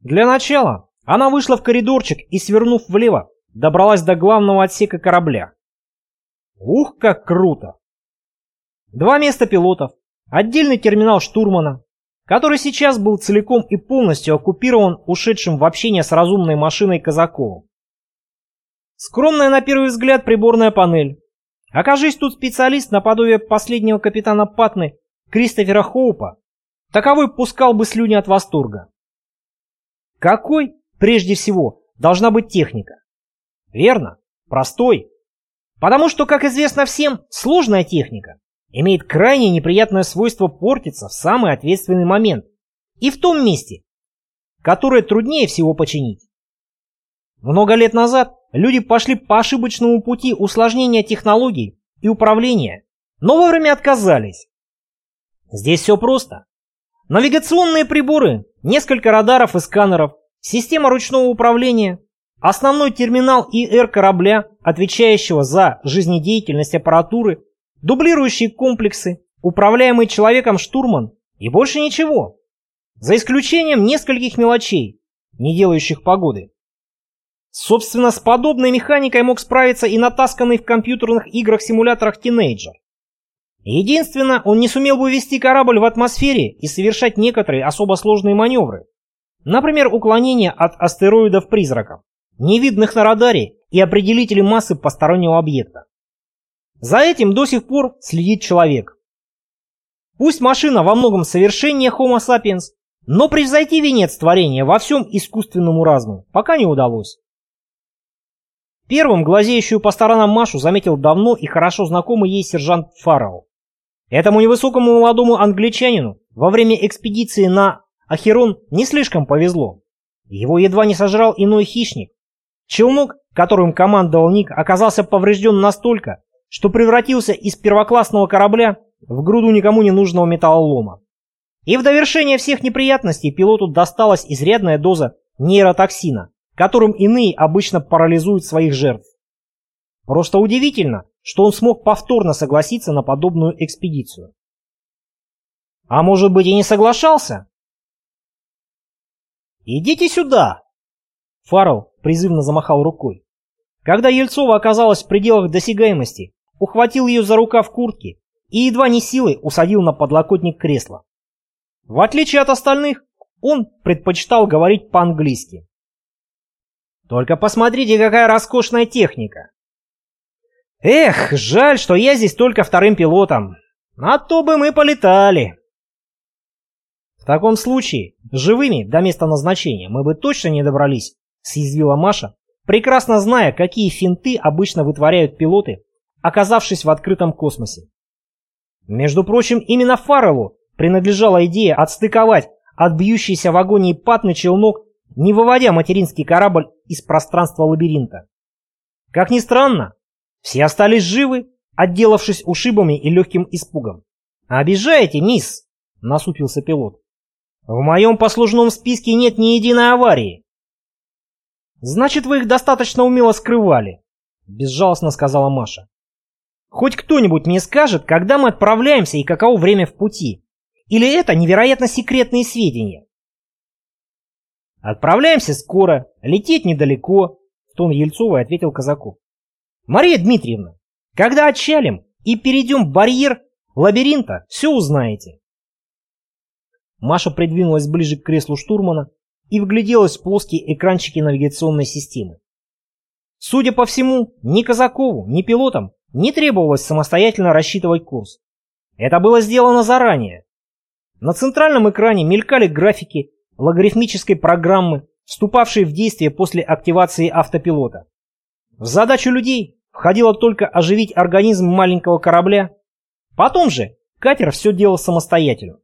Для начала она вышла в коридорчик и, свернув влево, добралась до главного отсека корабля. Ух, как круто! Два места пилотов, отдельный терминал штурмана, который сейчас был целиком и полностью оккупирован ушедшим в общение с разумной машиной Казаковым. Скромная на первый взгляд приборная панель. Окажись тут специалист наподобие последнего капитана Патны Кристофера Хоупа, таковой пускал бы слюни от восторга. Какой, прежде всего, должна быть техника? Верно, простой. Потому что, как известно всем, сложная техника имеет крайне неприятное свойство портиться в самый ответственный момент и в том месте, которое труднее всего починить. Много лет назад люди пошли по ошибочному пути усложнения технологий и управления, но вовремя отказались. Здесь все просто. Навигационные приборы, несколько радаров и сканеров, система ручного управления, основной терминал ИР корабля, отвечающего за жизнедеятельность аппаратуры, дублирующие комплексы, управляемый человеком штурман и больше ничего. За исключением нескольких мелочей, не делающих погоды. Собственно, с подобной механикой мог справиться и натасканный в компьютерных играх-симуляторах тинейджер. Единственное, он не сумел бы вести корабль в атмосфере и совершать некоторые особо сложные маневры. Например, уклонение от астероидов-призраков, невидных на радаре и определители массы постороннего объекта. За этим до сих пор следит человек. Пусть машина во многом совершеннее Homo sapiens, но превзойти венец творения во всем искусственному разуму пока не удалось. Первым глазеющую по сторонам Машу заметил давно и хорошо знакомый ей сержант Фаррелл. Этому невысокому молодому англичанину во время экспедиции на Ахерон не слишком повезло. Его едва не сожрал иной хищник. Челнок, которым командовал Ник, оказался поврежден настолько, что превратился из первоклассного корабля в груду никому не нужного металлолома. И в довершение всех неприятностей пилоту досталась изрядная доза нейротоксина, которым иные обычно парализуют своих жертв. Просто удивительно, что он смог повторно согласиться на подобную экспедицию. А может быть и не соглашался? «Идите сюда!» Фаррелл призывно замахал рукой. Когда Ельцова оказалась в пределах досягаемости, ухватил ее за рукав куртки и едва не силой усадил на подлокотник кресла. В отличие от остальных, он предпочитал говорить по-английски. «Только посмотрите, какая роскошная техника!» «Эх, жаль, что я здесь только вторым пилотом, а то бы мы полетали!» «В таком случае, живыми до места назначения мы бы точно не добрались», съязвила Маша, прекрасно зная, какие финты обычно вытворяют пилоты оказавшись в открытом космосе. Между прочим, именно Фарреллу принадлежала идея отстыковать от бьющейся в агонии патный челнок, не выводя материнский корабль из пространства лабиринта. Как ни странно, все остались живы, отделавшись ушибами и легким испугом. «Обижаете, мисс?» — насупился пилот. «В моем послужном списке нет ни единой аварии». «Значит, вы их достаточно умело скрывали», — безжалостно сказала Маша. Хоть кто-нибудь мне скажет, когда мы отправляемся и каково время в пути? Или это невероятно секретные сведения? Отправляемся скоро, лететь недалеко, тон Ельцовой ответил Казаков. Мария Дмитриевна, когда отчалим и перейдем барьер лабиринта, все узнаете. Маша придвинулась ближе к креслу штурмана и вгляделась в плоские экранчики навигационной системы. Судя по всему, ни Казакову, ни пилотам не требовалось самостоятельно рассчитывать курс. Это было сделано заранее. На центральном экране мелькали графики логарифмической программы, вступавшие в действие после активации автопилота. В задачу людей входило только оживить организм маленького корабля. Потом же катер все делал самостоятельно.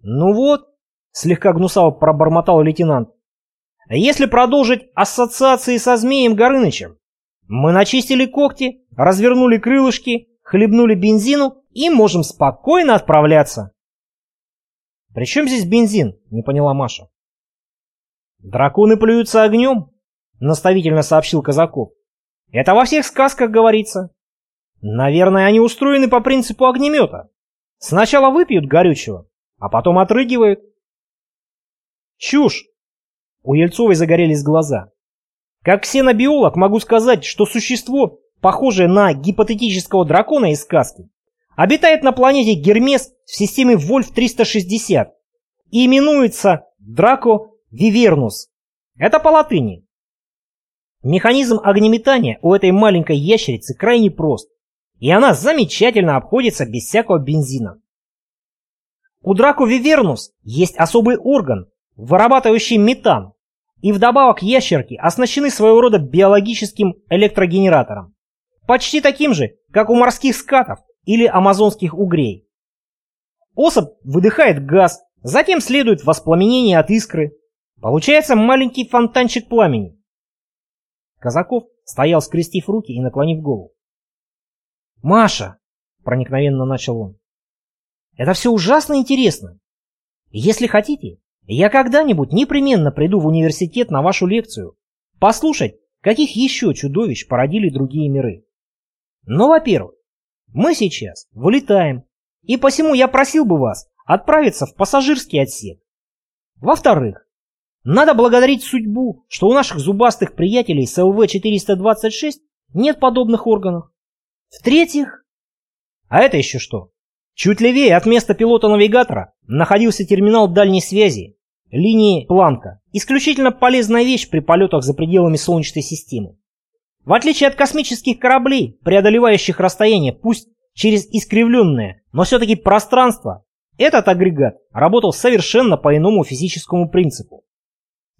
«Ну вот», — слегка гнусаво пробормотал лейтенант, «если продолжить ассоциации со Змеем Горынычем, мы начистили когти, развернули крылышки, хлебнули бензину и можем спокойно отправляться. «При чем здесь бензин?» — не поняла Маша. «Драконы плюются огнем», — наставительно сообщил Казаков. «Это во всех сказках говорится. Наверное, они устроены по принципу огнемета. Сначала выпьют горючего, а потом отрыгивают». Чушь! У Ельцовой загорелись глаза. Как ксенобиолог могу сказать, что существо, похожее на гипотетического дракона из сказки, обитает на планете Гермес в системе Вольф-360 и именуется Драко Вивернус. Это по латыни. Механизм огнеметания у этой маленькой ящерицы крайне прост, и она замечательно обходится без всякого бензина. У Драко Вивернус есть особый орган, вырабатывающий метан, и вдобавок ящерки оснащены своего рода биологическим электрогенератором, почти таким же, как у морских скатов или амазонских угрей. Особь выдыхает газ, затем следует воспламенение от искры. Получается маленький фонтанчик пламени. Казаков стоял, скрестив руки и наклонив голову. «Маша!» — проникновенно начал он. «Это все ужасно интересно. Если хотите, я когда-нибудь непременно приду в университет на вашу лекцию, послушать, каких еще чудовищ породили другие миры. Но, во-первых, мы сейчас вылетаем, и посему я просил бы вас отправиться в пассажирский отсек. Во-вторых, надо благодарить судьбу, что у наших зубастых приятелей с ЛВ-426 нет подобных органов. В-третьих, а это еще что? Чуть левее от места пилота-навигатора находился терминал дальней связи, линии Планка. Исключительно полезная вещь при полетах за пределами Солнечной системы. В отличие от космических кораблей, преодолевающих расстояние, пусть через искривленное, но все-таки пространство, этот агрегат работал совершенно по иному физическому принципу.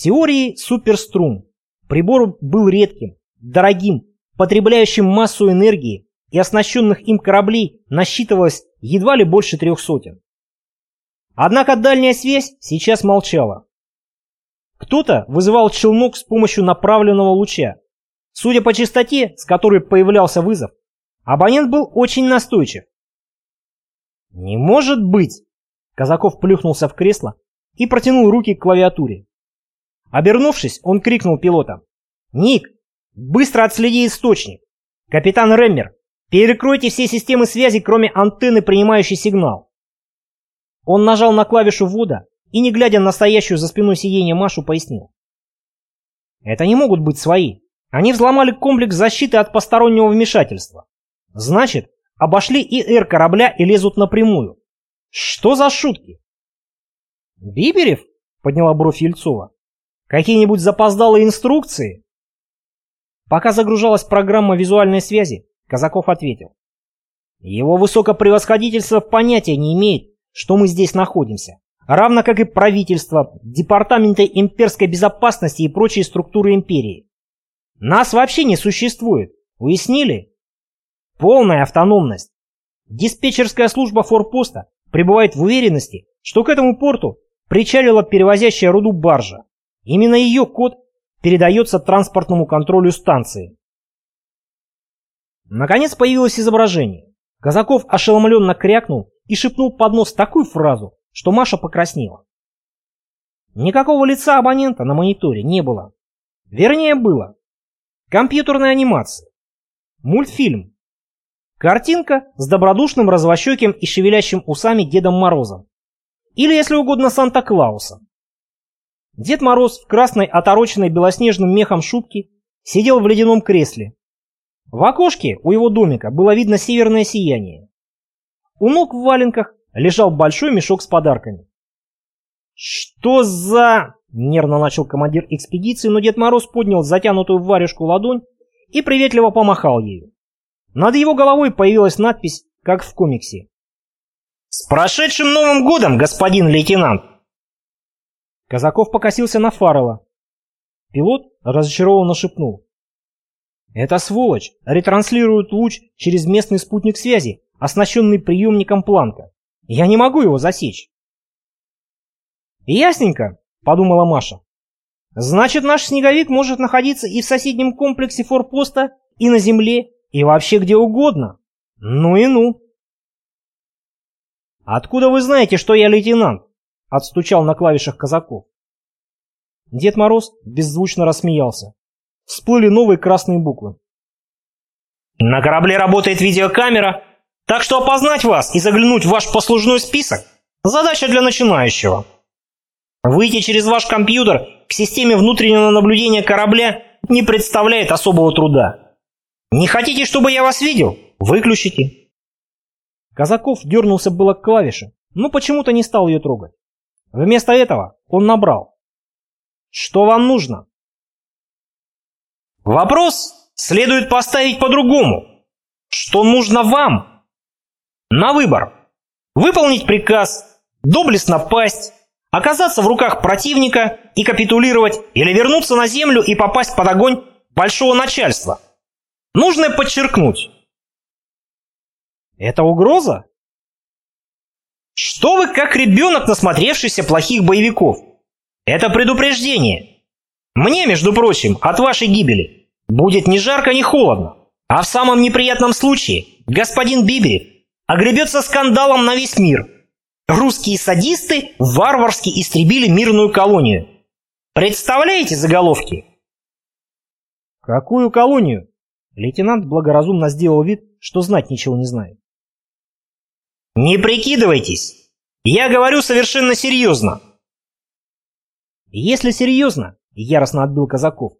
Теории суперструн. Прибор был редким, дорогим, потребляющим массу энергии, и оснащенных им кораблей насчитывалось едва ли больше трех сотен. Однако дальняя связь сейчас молчала. Кто-то вызывал челнок с помощью направленного луча, Судя по частоте, с которой появлялся вызов, абонент был очень настойчив. «Не может быть!» Казаков плюхнулся в кресло и протянул руки к клавиатуре. Обернувшись, он крикнул пилота. «Ник, быстро отследи источник! Капитан Реммер, перекройте все системы связи, кроме антенны, принимающей сигнал!» Он нажал на клавишу ввода и, не глядя на стоящую за спиной сиденья Машу, пояснил. «Это не могут быть свои. Они взломали комплекс защиты от постороннего вмешательства. Значит, обошли и Р корабля и лезут напрямую. Что за шутки? Биберев? Подняла бровь Ельцова. Какие-нибудь запоздалые инструкции? Пока загружалась программа визуальной связи, Казаков ответил. Его высокопревосходительство понятия не имеет, что мы здесь находимся, равно как и правительство, департаменты имперской безопасности и прочие структуры империи. Нас вообще не существует. Уяснили? Полная автономность. Диспетчерская служба форпоста пребывает в уверенности, что к этому порту причалила перевозящая руду баржа. Именно ее код передается транспортному контролю станции. Наконец появилось изображение. Казаков ошеломленно крякнул и шепнул под нос такую фразу, что Маша покраснела. Никакого лица абонента на мониторе не было. Вернее, было, Компьютерная анимация. Мультфильм. Картинка с добродушным развощеким и шевелящим усами Дедом Морозом. Или, если угодно, Санта-Клаусом. Дед Мороз в красной, отороченной белоснежным мехом шубке сидел в ледяном кресле. В окошке у его домика было видно северное сияние. У ног в валенках лежал большой мешок с подарками. «Что за...» Нервно начал командир экспедиции, но Дед Мороз поднял затянутую в варежку ладонь и приветливо помахал ею. Над его головой появилась надпись, как в комиксе. «С прошедшим Новым годом, господин лейтенант!» Казаков покосился на Фаррелла. Пилот разочарованно шепнул. «Эта сволочь ретранслирует луч через местный спутник связи, оснащенный приемником Планка. Я не могу его засечь». «Ясненько», — подумала Маша. «Значит, наш снеговик может находиться и в соседнем комплексе форпоста, и на земле, и вообще где угодно. Ну и ну!» «Откуда вы знаете, что я лейтенант?» — отстучал на клавишах Казаков. Дед Мороз беззвучно рассмеялся. Всплыли новые красные буквы. «На корабле работает видеокамера, так что опознать вас и заглянуть в ваш послужной список — задача для начинающего». Выйти через ваш компьютер к системе внутреннего наблюдения корабля не представляет особого труда. Не хотите, чтобы я вас видел? Выключите. Казаков дернулся было к клавише, но почему-то не стал ее трогать. Вместо этого он набрал. Что вам нужно? Вопрос следует поставить по-другому. Что нужно вам? На выбор. Выполнить приказ, доблестно пасть, оказаться в руках противника и капитулировать, или вернуться на землю и попасть под огонь большого начальства. Нужно подчеркнуть. Это угроза? Что вы как ребенок, насмотревшийся плохих боевиков? Это предупреждение. Мне, между прочим, от вашей гибели будет ни жарко, ни холодно. А в самом неприятном случае господин Биберев огребется скандалом на весь мир – Русские садисты варварски истребили мирную колонию. Представляете заголовки? Какую колонию? Лейтенант благоразумно сделал вид, что знать ничего не знает. Не прикидывайтесь. Я говорю совершенно серьезно. Если серьезно, яростно отбил Казаков,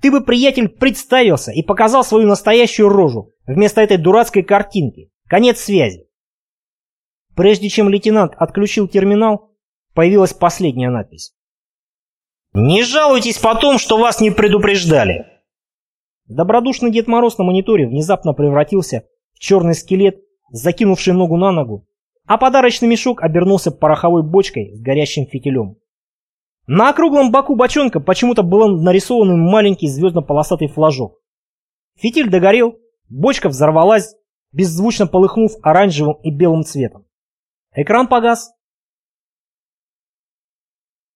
ты бы, приятель, представился и показал свою настоящую рожу вместо этой дурацкой картинки. Конец связи. Прежде чем лейтенант отключил терминал, появилась последняя надпись. «Не жалуйтесь потом, что вас не предупреждали!» Добродушный Дед Мороз на мониторе внезапно превратился в черный скелет, закинувший ногу на ногу, а подарочный мешок обернулся пороховой бочкой с горящим фитилем. На округлом боку бочонка почему-то был нарисован маленький звездно-полосатый флажок. Фитиль догорел, бочка взорвалась, беззвучно полыхнув оранжевым и белым цветом. Экран погас,